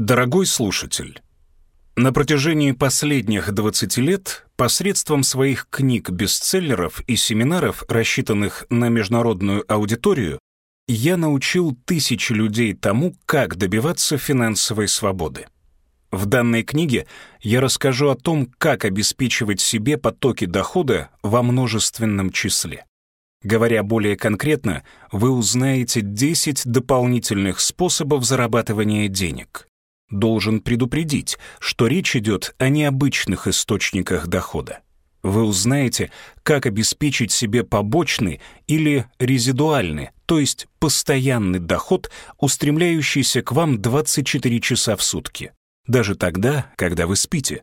Дорогой слушатель, на протяжении последних 20 лет посредством своих книг-бестселлеров и семинаров, рассчитанных на международную аудиторию, я научил тысячи людей тому, как добиваться финансовой свободы. В данной книге я расскажу о том, как обеспечивать себе потоки дохода во множественном числе. Говоря более конкретно, вы узнаете 10 дополнительных способов зарабатывания денег. Должен предупредить, что речь идет о необычных источниках дохода. Вы узнаете, как обеспечить себе побочный или резидуальный, то есть постоянный доход, устремляющийся к вам 24 часа в сутки, даже тогда, когда вы спите.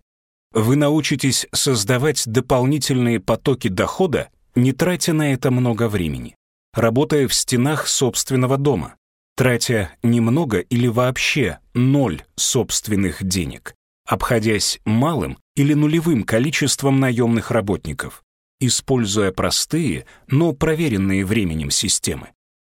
Вы научитесь создавать дополнительные потоки дохода не тратя на это много времени, работая в стенах собственного дома, тратя немного или вообще ноль собственных денег, обходясь малым или нулевым количеством наемных работников, используя простые, но проверенные временем системы.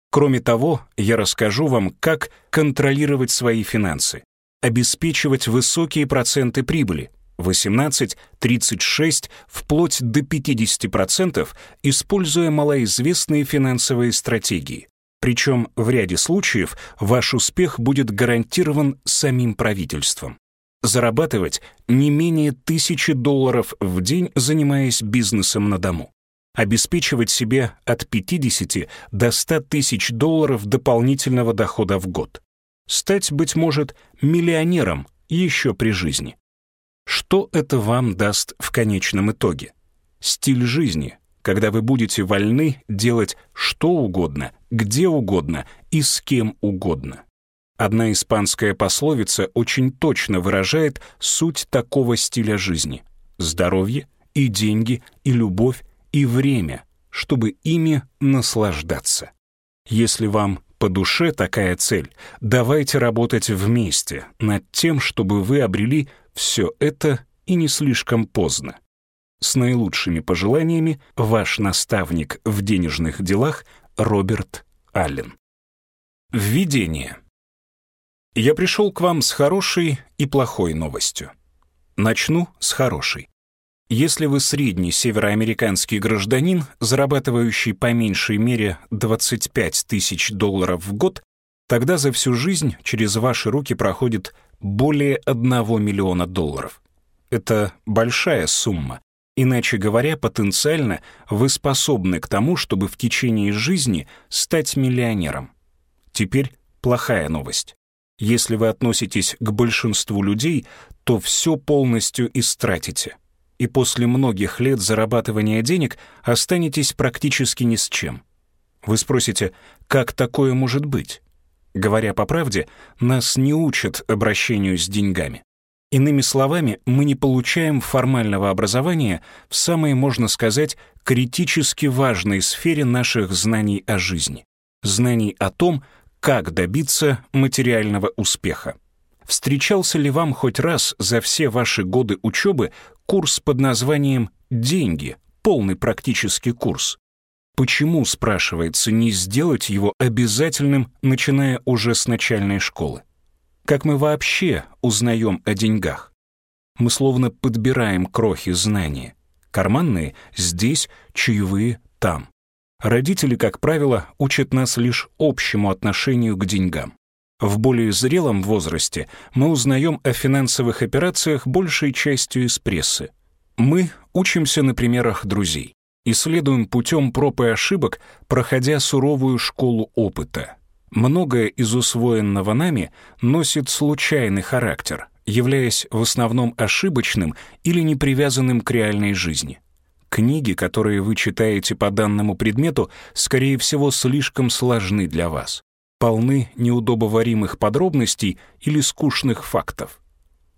Кроме того, я расскажу вам, как контролировать свои финансы, обеспечивать высокие проценты прибыли, 18, 36, вплоть до 50%, используя малоизвестные финансовые стратегии. Причем в ряде случаев ваш успех будет гарантирован самим правительством. Зарабатывать не менее тысячи долларов в день, занимаясь бизнесом на дому. Обеспечивать себе от 50 до 100 тысяч долларов дополнительного дохода в год. Стать, быть может, миллионером еще при жизни. Что это вам даст в конечном итоге? Стиль жизни, когда вы будете вольны делать что угодно, где угодно и с кем угодно. Одна испанская пословица очень точно выражает суть такого стиля жизни. Здоровье и деньги, и любовь, и время, чтобы ими наслаждаться. Если вам по душе такая цель, давайте работать вместе над тем, чтобы вы обрели все это и не слишком поздно. С наилучшими пожеланиями ваш наставник в денежных делах Роберт Аллен. Введение. Я пришел к вам с хорошей и плохой новостью. Начну с хорошей. Если вы средний североамериканский гражданин, зарабатывающий по меньшей мере 25 тысяч долларов в год, тогда за всю жизнь через ваши руки проходит более 1 миллиона долларов. Это большая сумма. Иначе говоря, потенциально вы способны к тому, чтобы в течение жизни стать миллионером. Теперь плохая новость. Если вы относитесь к большинству людей, то все полностью истратите. И после многих лет зарабатывания денег останетесь практически ни с чем. Вы спросите, как такое может быть? Говоря по правде, нас не учат обращению с деньгами. Иными словами, мы не получаем формального образования в самой, можно сказать, критически важной сфере наших знаний о жизни. Знаний о том, как добиться материального успеха. Встречался ли вам хоть раз за все ваши годы учебы курс под названием «Деньги», полный практический курс? Почему, спрашивается, не сделать его обязательным, начиная уже с начальной школы? Как мы вообще узнаем о деньгах? Мы словно подбираем крохи знания. Карманные здесь, чаевые там. Родители, как правило, учат нас лишь общему отношению к деньгам. В более зрелом возрасте мы узнаем о финансовых операциях большей частью из прессы. Мы учимся на примерах друзей исследуем путем проб и ошибок, проходя суровую школу опыта. Многое из усвоенного нами носит случайный характер, являясь в основном ошибочным или не привязанным к реальной жизни. Книги, которые вы читаете по данному предмету, скорее всего, слишком сложны для вас, полны неудобоваримых подробностей или скучных фактов.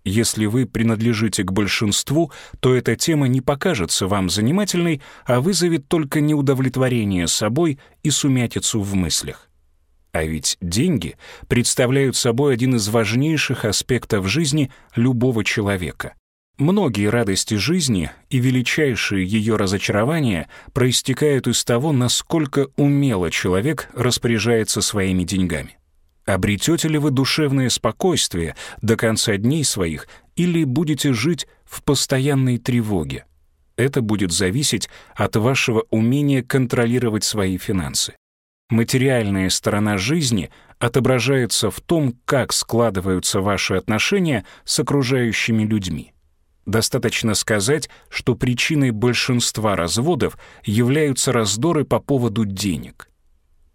Если вы принадлежите к большинству, то эта тема не покажется вам занимательной, а вызовет только неудовлетворение собой и сумятицу в мыслях. А ведь деньги представляют собой один из важнейших аспектов жизни любого человека. Многие радости жизни и величайшие ее разочарования проистекают из того, насколько умело человек распоряжается своими деньгами. Обретете ли вы душевное спокойствие до конца дней своих или будете жить в постоянной тревоге? Это будет зависеть от вашего умения контролировать свои финансы. Материальная сторона жизни отображается в том, как складываются ваши отношения с окружающими людьми. Достаточно сказать, что причиной большинства разводов являются раздоры по поводу денег.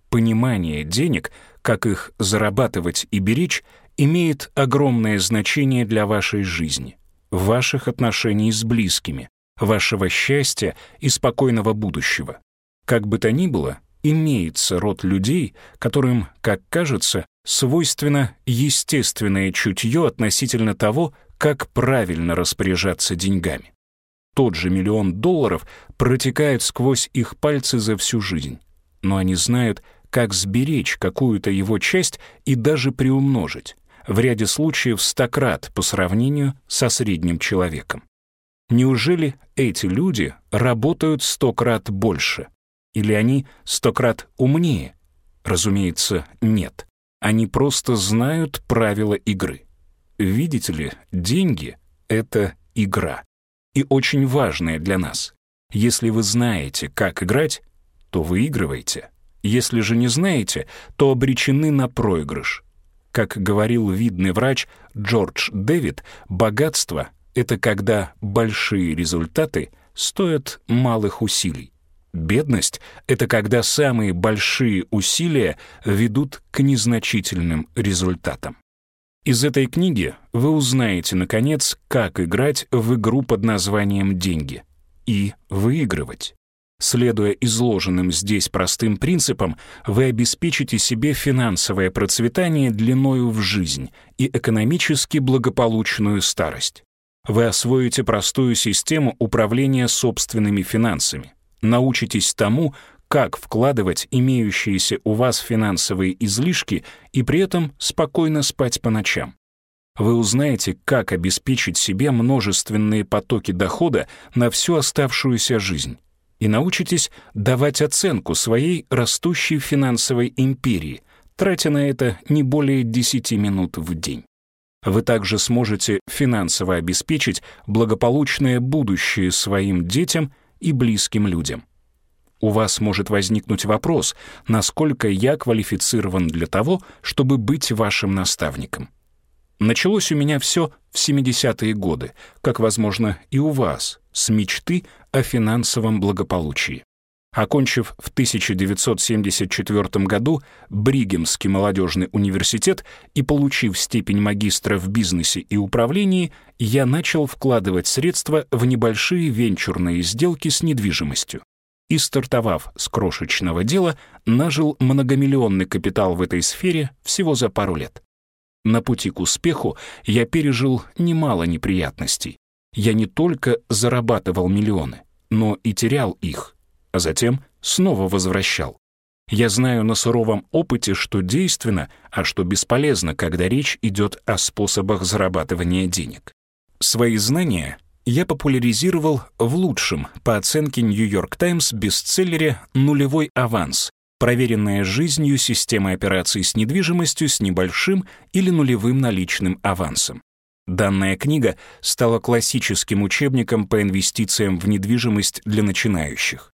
Понимание денег, как их зарабатывать и беречь, имеет огромное значение для вашей жизни, ваших отношений с близкими, вашего счастья и спокойного будущего. Как бы то ни было, имеется род людей, которым, как кажется, свойственно естественное чутье относительно того, как правильно распоряжаться деньгами. Тот же миллион долларов протекает сквозь их пальцы за всю жизнь, но они знают, как сберечь какую-то его часть и даже приумножить, в ряде случаев стократ по сравнению со средним человеком. Неужели эти люди работают сто крат больше? Или они сто крат умнее? Разумеется, нет. Они просто знают правила игры. Видите ли, деньги — это игра. И очень важная для нас. Если вы знаете, как играть, то выигрываете. Если же не знаете, то обречены на проигрыш. Как говорил видный врач Джордж Дэвид, богатство — это когда большие результаты стоят малых усилий. Бедность — это когда самые большие усилия ведут к незначительным результатам. Из этой книги вы узнаете, наконец, как играть в игру под названием «Деньги» и выигрывать. Следуя изложенным здесь простым принципам, вы обеспечите себе финансовое процветание длиною в жизнь и экономически благополучную старость. Вы освоите простую систему управления собственными финансами, научитесь тому, как вкладывать имеющиеся у вас финансовые излишки и при этом спокойно спать по ночам. Вы узнаете, как обеспечить себе множественные потоки дохода на всю оставшуюся жизнь и научитесь давать оценку своей растущей финансовой империи, тратя на это не более 10 минут в день. Вы также сможете финансово обеспечить благополучное будущее своим детям и близким людям. У вас может возникнуть вопрос, насколько я квалифицирован для того, чтобы быть вашим наставником. Началось у меня все в 70-е годы, как, возможно, и у вас, с мечты о финансовом благополучии. Окончив в 1974 году Бригемский молодежный университет и получив степень магистра в бизнесе и управлении, я начал вкладывать средства в небольшие венчурные сделки с недвижимостью. И стартовав с крошечного дела, нажил многомиллионный капитал в этой сфере всего за пару лет. На пути к успеху я пережил немало неприятностей. Я не только зарабатывал миллионы, но и терял их, а затем снова возвращал. Я знаю на суровом опыте, что действенно, а что бесполезно, когда речь идет о способах зарабатывания денег. Свои знания я популяризировал в лучшем, по оценке New York Times, бестселлере «Нулевой аванс», проверенная жизнью система операций с недвижимостью с небольшим или нулевым наличным авансом. Данная книга стала классическим учебником по инвестициям в недвижимость для начинающих.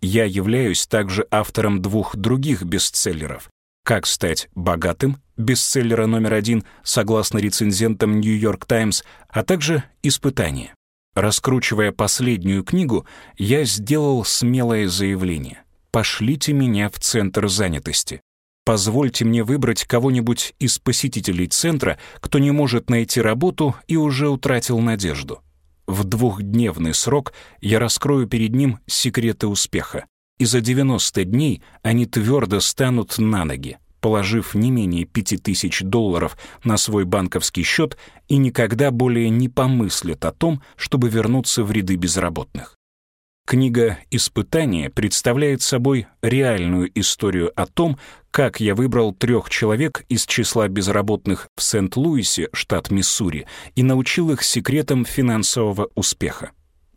Я являюсь также автором двух других бестселлеров «Как стать богатым» бестселлера номер один согласно рецензентам York Times, а также «Испытание». Раскручивая последнюю книгу, я сделал смелое заявление пошлите меня в центр занятости. Позвольте мне выбрать кого-нибудь из посетителей центра, кто не может найти работу и уже утратил надежду. В двухдневный срок я раскрою перед ним секреты успеха, и за 90 дней они твердо станут на ноги, положив не менее 5000 долларов на свой банковский счет и никогда более не помыслят о том, чтобы вернуться в ряды безработных. Книга «Испытание» представляет собой реальную историю о том, как я выбрал трех человек из числа безработных в Сент-Луисе, штат Миссури, и научил их секретам финансового успеха.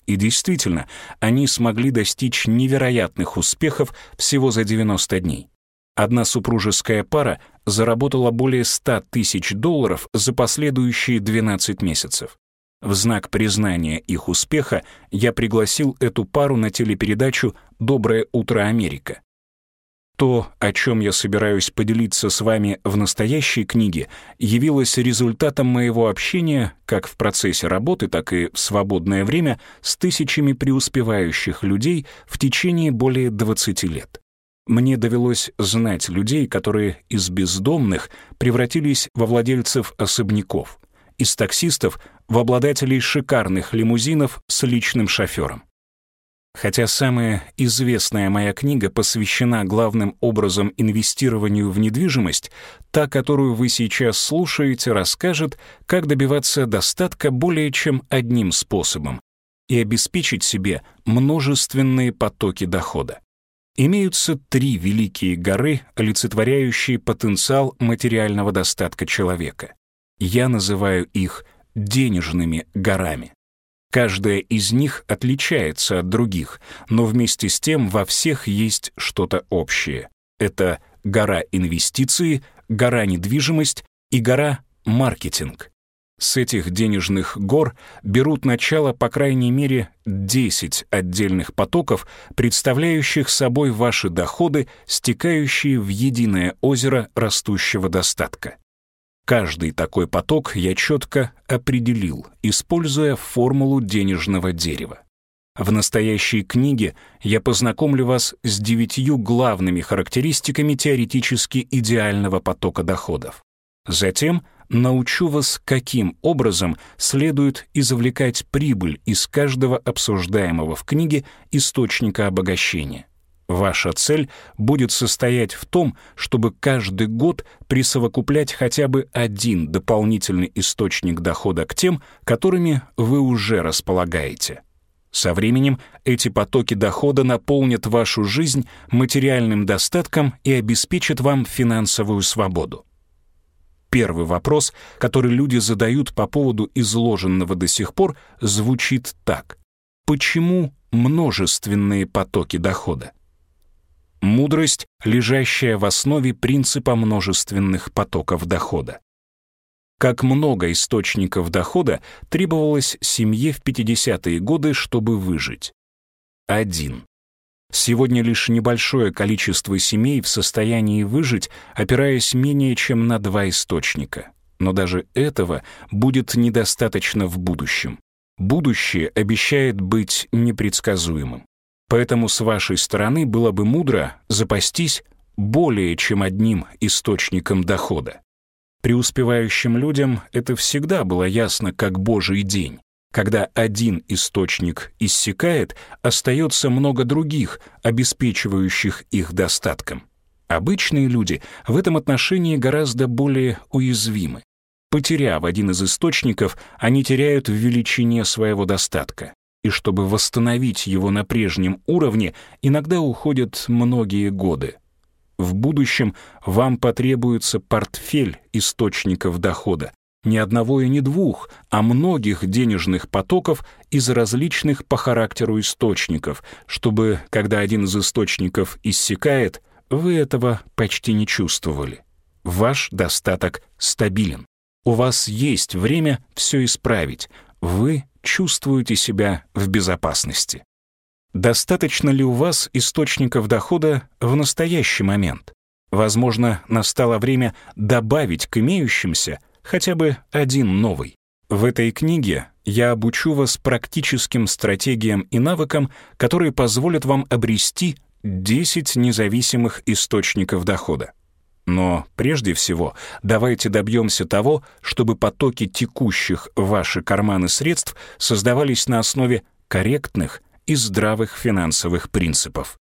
И действительно, они смогли достичь невероятных успехов всего за 90 дней. Одна супружеская пара заработала более 100 тысяч долларов за последующие 12 месяцев. В знак признания их успеха я пригласил эту пару на телепередачу «Доброе утро, Америка». То, о чем я собираюсь поделиться с вами в настоящей книге, явилось результатом моего общения как в процессе работы, так и в свободное время с тысячами преуспевающих людей в течение более 20 лет. Мне довелось знать людей, которые из бездомных превратились во владельцев особняков, из таксистов в обладателей шикарных лимузинов с личным шофером. Хотя самая известная моя книга посвящена главным образом инвестированию в недвижимость, та, которую вы сейчас слушаете, расскажет, как добиваться достатка более чем одним способом и обеспечить себе множественные потоки дохода. Имеются три великие горы, олицетворяющие потенциал материального достатка человека. Я называю их денежными горами. Каждая из них отличается от других, но вместе с тем во всех есть что-то общее. Это гора инвестиции, гора недвижимость и гора маркетинг. С этих денежных гор берут начало по крайней мере 10 отдельных потоков, представляющих собой ваши доходы, стекающие в единое озеро растущего достатка. Каждый такой поток я четко определил, используя формулу денежного дерева. В настоящей книге я познакомлю вас с девятью главными характеристиками теоретически идеального потока доходов. Затем научу вас, каким образом следует извлекать прибыль из каждого обсуждаемого в книге источника обогащения. Ваша цель будет состоять в том, чтобы каждый год присовокуплять хотя бы один дополнительный источник дохода к тем, которыми вы уже располагаете. Со временем эти потоки дохода наполнят вашу жизнь материальным достатком и обеспечат вам финансовую свободу. Первый вопрос, который люди задают по поводу изложенного до сих пор, звучит так. Почему множественные потоки дохода? Мудрость, лежащая в основе принципа множественных потоков дохода. Как много источников дохода требовалось семье в 50-е годы, чтобы выжить? Один. Сегодня лишь небольшое количество семей в состоянии выжить, опираясь менее чем на два источника. Но даже этого будет недостаточно в будущем. Будущее обещает быть непредсказуемым. Поэтому с вашей стороны было бы мудро запастись более чем одним источником дохода. Преуспевающим людям это всегда было ясно как божий день. Когда один источник иссякает, остается много других, обеспечивающих их достатком. Обычные люди в этом отношении гораздо более уязвимы. Потеряв один из источников, они теряют в величине своего достатка. И чтобы восстановить его на прежнем уровне, иногда уходят многие годы. В будущем вам потребуется портфель источников дохода, не одного и не двух, а многих денежных потоков из различных по характеру источников, чтобы, когда один из источников иссякает, вы этого почти не чувствовали. Ваш достаток стабилен. У вас есть время все исправить. Вы чувствуете себя в безопасности. Достаточно ли у вас источников дохода в настоящий момент? Возможно, настало время добавить к имеющимся – хотя бы один новый. В этой книге я обучу вас практическим стратегиям и навыкам, которые позволят вам обрести 10 независимых источников дохода. Но прежде всего давайте добьемся того, чтобы потоки текущих в ваши карманы средств создавались на основе корректных и здравых финансовых принципов.